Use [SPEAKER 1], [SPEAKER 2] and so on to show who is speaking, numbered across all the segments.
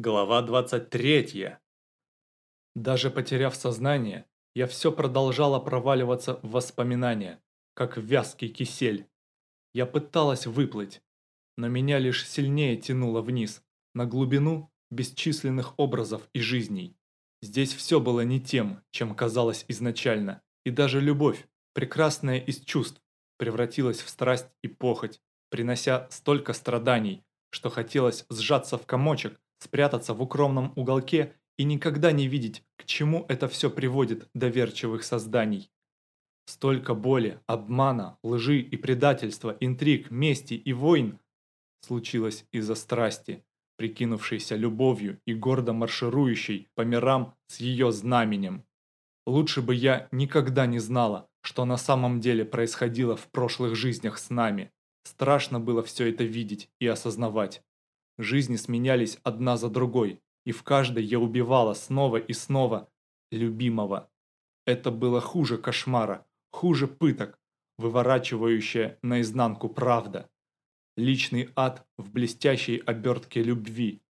[SPEAKER 1] Глава 23. Даже потеряв сознание, я все продолжала проваливаться в воспоминания, как вязкий кисель. Я пыталась выплыть, но меня лишь сильнее тянуло вниз, на глубину бесчисленных образов и жизней. Здесь все было не тем, чем казалось изначально, и даже любовь, прекрасная из чувств, превратилась в страсть и похоть, принося столько страданий, что хотелось сжаться в комочек, спрятаться в укромном уголке и никогда не видеть, к чему это все приводит доверчивых созданий. Столько боли, обмана, лжи и предательства, интриг, мести и войн случилось из-за страсти, прикинувшейся любовью и гордо марширующей по мирам с ее знаменем. Лучше бы я никогда не знала, что на самом деле происходило в прошлых жизнях с нами. Страшно было все это видеть и осознавать. Жизни сменялись одна за другой, и в каждой я убивала снова и снова любимого. Это было хуже кошмара, хуже пыток, выворачивающая наизнанку правда. Личный ад в блестящей обертке любви.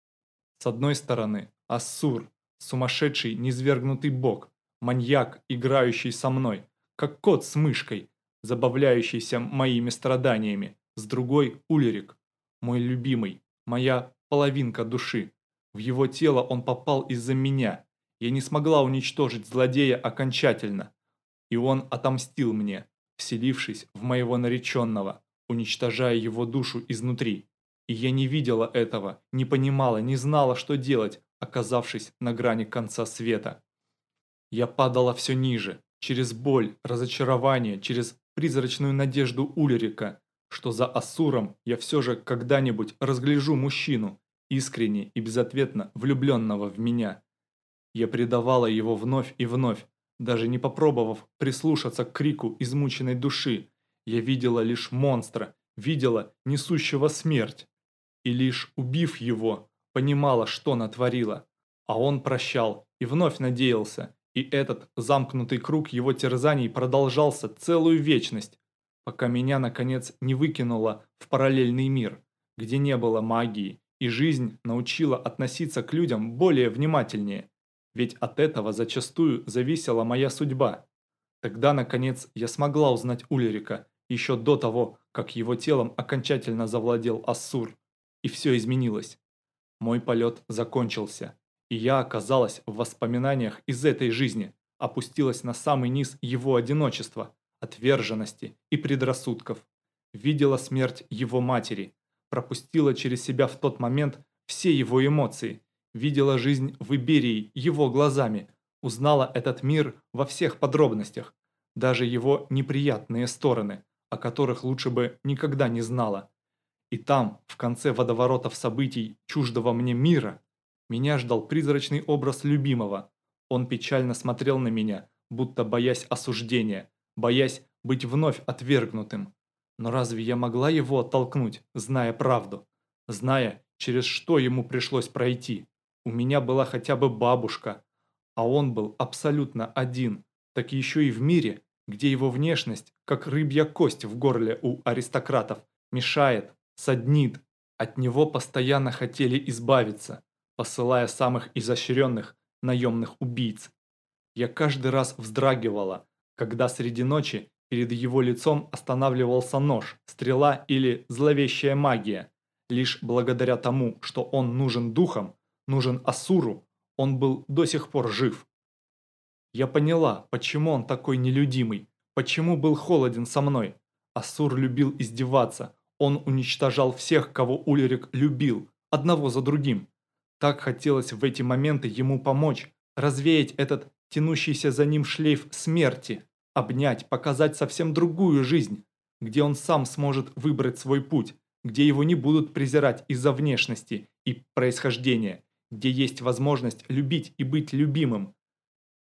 [SPEAKER 1] С одной стороны, Ассур, сумасшедший низвергнутый бог, маньяк, играющий со мной, как кот с мышкой, забавляющийся моими страданиями. С другой – Улерик, мой любимый, моя половинка души. В его тело он попал из-за меня. Я не смогла уничтожить злодея окончательно. И он отомстил мне, вселившись в моего нареченного, уничтожая его душу изнутри. И я не видела этого, не понимала, не знала, что делать, оказавшись на грани конца света. Я падала все ниже, через боль, разочарование, через призрачную надежду Ульрика, что за Асуром я все же когда-нибудь разгляжу мужчину, искренне и безответно влюбленного в меня. Я предавала его вновь и вновь, даже не попробовав прислушаться к крику измученной души. Я видела лишь монстра, видела несущего смерть. И лишь убив его, понимала, что натворила. А он прощал и вновь надеялся, и этот замкнутый круг его терзаний продолжался целую вечность, пока меня, наконец, не выкинуло в параллельный мир, где не было магии, и жизнь научила относиться к людям более внимательнее, ведь от этого зачастую зависела моя судьба. Тогда, наконец, я смогла узнать Ульрика, еще до того, как его телом окончательно завладел Ассур, и все изменилось. Мой полет закончился, и я оказалась в воспоминаниях из этой жизни, опустилась на самый низ его одиночества, отверженности и предрассудков. Видела смерть его матери, пропустила через себя в тот момент все его эмоции, видела жизнь в Иберии его глазами, узнала этот мир во всех подробностях, даже его неприятные стороны, о которых лучше бы никогда не знала. И там, в конце водоворотов событий чуждого мне мира, меня ждал призрачный образ любимого. Он печально смотрел на меня, будто боясь осуждения, боясь быть вновь отвергнутым. Но разве я могла его оттолкнуть, зная правду? Зная, через что ему пришлось пройти? У меня была хотя бы бабушка, а он был абсолютно один, так еще и в мире, где его внешность, как рыбья кость в горле у аристократов, мешает, саднит. От него постоянно хотели избавиться, посылая самых изощренных наемных убийц. Я каждый раз вздрагивала, когда среди ночи перед его лицом останавливался нож, стрела или зловещая магия. Лишь благодаря тому, что он нужен духом, нужен Асуру, он был до сих пор жив. Я поняла, почему он такой нелюдимый, почему был холоден со мной. Асур любил издеваться, он уничтожал всех, кого Ульрик любил, одного за другим. Так хотелось в эти моменты ему помочь, развеять этот тянущийся за ним шлейф смерти, обнять, показать совсем другую жизнь, где он сам сможет выбрать свой путь, где его не будут презирать из-за внешности и происхождения, где есть возможность любить и быть любимым,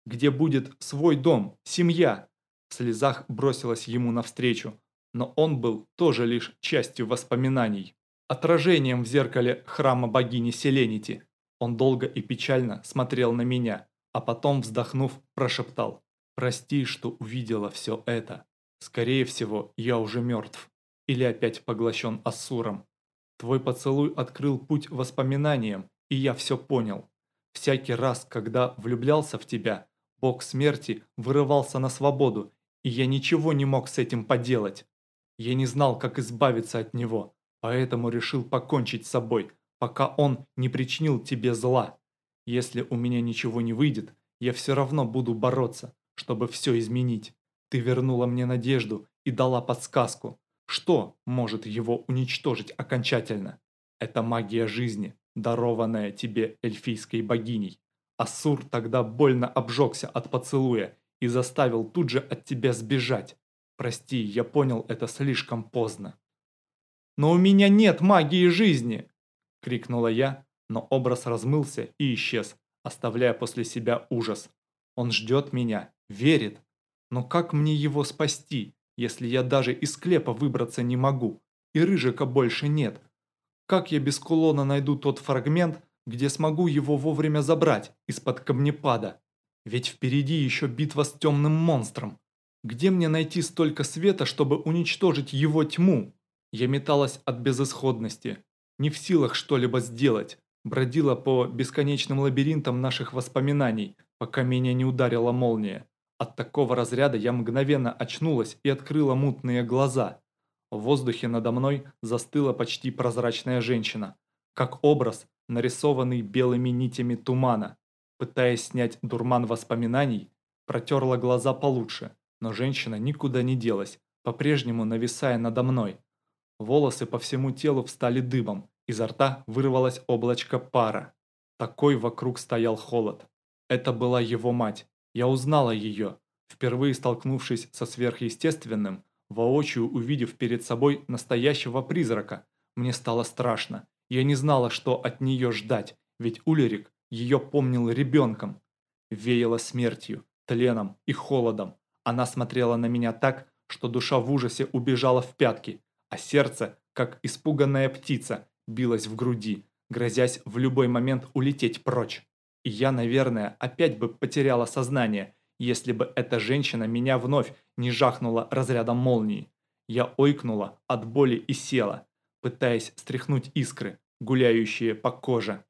[SPEAKER 1] где будет свой дом, семья. В слезах бросилась ему навстречу, но он был тоже лишь частью воспоминаний, отражением в зеркале храма богини Селенити. Он долго и печально смотрел на меня, а потом, вздохнув, прошептал «Прости, что увидела все это. Скорее всего, я уже мертв. Или опять поглощен Ассуром. Твой поцелуй открыл путь воспоминаниям, и я все понял. Всякий раз, когда влюблялся в тебя, бог смерти вырывался на свободу, и я ничего не мог с этим поделать. Я не знал, как избавиться от него, поэтому решил покончить с собой, пока он не причинил тебе зла. Если у меня ничего не выйдет, я все равно буду бороться, чтобы все изменить. Ты вернула мне надежду и дала подсказку. Что может его уничтожить окончательно? Это магия жизни, дарованная тебе эльфийской богиней. Ассур тогда больно обжегся от поцелуя и заставил тут же от тебя сбежать. Прости, я понял это слишком поздно. «Но у меня нет магии жизни!» – крикнула я, но образ размылся и исчез, оставляя после себя ужас. Он ждет меня, верит. Но как мне его спасти, если я даже из склепа выбраться не могу, и Рыжика больше нет? Как я без кулона найду тот фрагмент, где смогу его вовремя забрать из-под камнепада? Ведь впереди еще битва с темным монстром. Где мне найти столько света, чтобы уничтожить его тьму? Я металась от безысходности, не в силах что-либо сделать, бродила по бесконечным лабиринтам наших воспоминаний, пока меня не ударила молния. От такого разряда я мгновенно очнулась и открыла мутные глаза. В воздухе надо мной застыла почти прозрачная женщина, как образ, нарисованный белыми нитями тумана. Пытаясь снять дурман воспоминаний, протерла глаза получше, но женщина никуда не делась, по-прежнему нависая надо мной. Волосы по всему телу встали дыбом, изо рта вырвалось облачко пара. Такой вокруг стоял холод. Это была его мать. Я узнала ее, впервые столкнувшись со сверхъестественным, воочию увидев перед собой настоящего призрака. Мне стало страшно. Я не знала, что от нее ждать, ведь Улерик ее помнил ребенком. Веяло смертью, тленом и холодом. Она смотрела на меня так, что душа в ужасе убежала в пятки, а сердце, как испуганная птица, билось в груди, грозясь в любой момент улететь прочь. И я, наверное, опять бы потеряла сознание, если бы эта женщина меня вновь не жахнула разрядом молнии. Я ойкнула от боли и села, пытаясь стряхнуть искры, гуляющие по коже.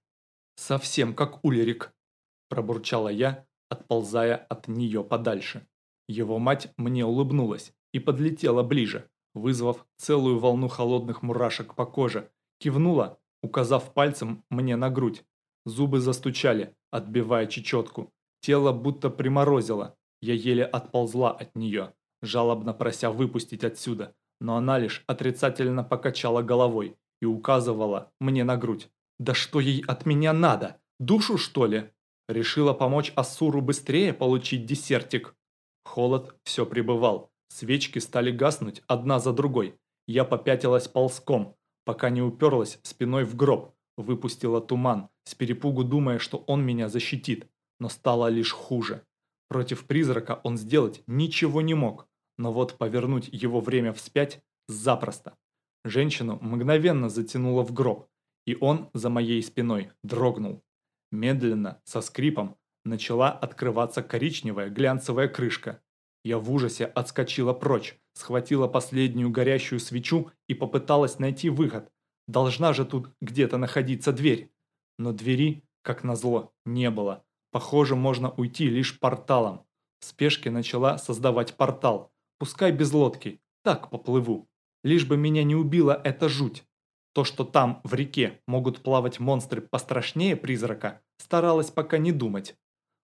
[SPEAKER 1] «Совсем как Улерик», – пробурчала я, отползая от нее подальше. Его мать мне улыбнулась и подлетела ближе, вызвав целую волну холодных мурашек по коже, кивнула, указав пальцем мне на грудь. Зубы застучали, отбивая чечетку. Тело будто приморозило. Я еле отползла от нее, жалобно прося выпустить отсюда, но она лишь отрицательно покачала головой и указывала мне на грудь. «Да что ей от меня надо? Душу, что ли?» Решила помочь Асуру быстрее получить десертик. Холод все пребывал. Свечки стали гаснуть одна за другой. Я попятилась ползком, пока не уперлась спиной в гроб, выпустила туман, с перепугу думая, что он меня защитит, но стало лишь хуже. Против призрака он сделать ничего не мог, но вот повернуть его время вспять запросто. Женщину мгновенно затянуло в гроб, и он за моей спиной дрогнул. Медленно, со скрипом, начала открываться коричневая глянцевая крышка. Я в ужасе отскочила прочь, схватила последнюю горящую свечу и попыталась найти выход. Должна же тут где-то находиться дверь. Но двери, как назло, не было. Похоже, можно уйти лишь порталом. В спешке начала создавать портал. Пускай без лодки, так поплыву. Лишь бы меня не убила эта жуть. То, что там, в реке, могут плавать монстры пострашнее призрака, старалась пока не думать.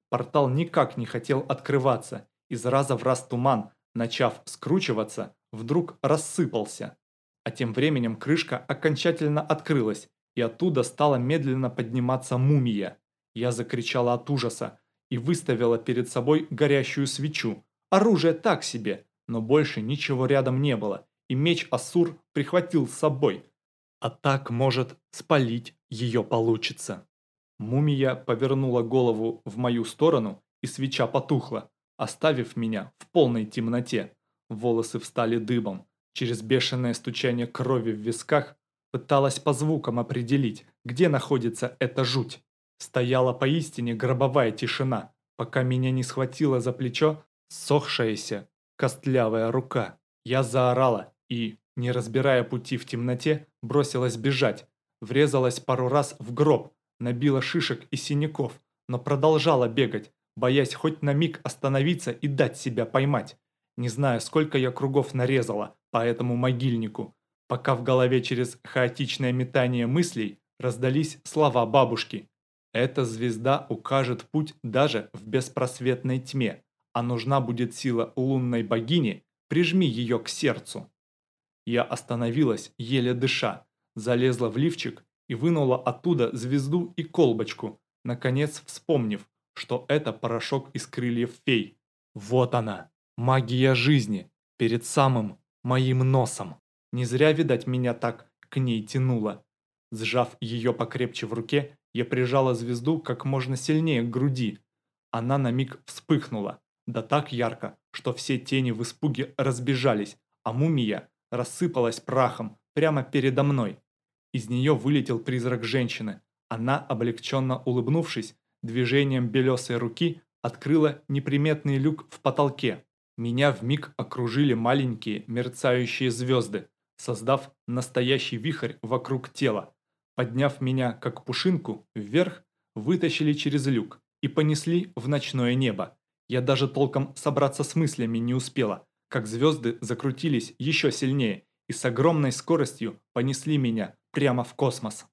[SPEAKER 1] Портал никак не хотел открываться. Из раза в раз туман, начав скручиваться, вдруг рассыпался. А тем временем крышка окончательно открылась, и оттуда стала медленно подниматься мумия. Я закричала от ужаса и выставила перед собой горящую свечу. Оружие так себе, но больше ничего рядом не было, и меч Асур прихватил с собой. А так, может, спалить ее получится. Мумия повернула голову в мою сторону, и свеча потухла, оставив меня в полной темноте. Волосы встали дыбом. Через бешеное стучание крови в висках пыталась по звукам определить, где находится эта жуть. Стояла поистине гробовая тишина, пока меня не схватила за плечо сохшаяся костлявая рука. Я заорала и, не разбирая пути в темноте, бросилась бежать, врезалась пару раз в гроб, набила шишек и синяков, но продолжала бегать, боясь хоть на миг остановиться и дать себя поймать. Не знаю, сколько я кругов нарезала по этому могильнику, пока в голове через хаотичное метание мыслей раздались слова бабушки. Эта звезда укажет путь даже в беспросветной тьме, а нужна будет сила лунной богини, прижми ее к сердцу. Я остановилась, еле дыша, залезла в лифчик и вынула оттуда звезду и колбочку, наконец вспомнив, что это порошок из крыльев фей. Вот она, магия жизни, перед самым моим носом. Не зря, видать, меня так к ней тянуло. Сжав ее покрепче в руке, я прижала звезду как можно сильнее к груди. Она на миг вспыхнула, да так ярко, что все тени в испуге разбежались, а мумия рассыпалась прахом прямо передо мной. Из нее вылетел призрак женщины. Она, облегченно улыбнувшись, движением белесой руки открыла неприметный люк в потолке. Меня вмиг окружили маленькие мерцающие звезды, создав настоящий вихрь вокруг тела. Подняв меня, как пушинку, вверх, вытащили через люк и понесли в ночное небо. Я даже толком собраться с мыслями не успела, как звезды закрутились еще сильнее и с огромной скоростью понесли меня прямо в космос.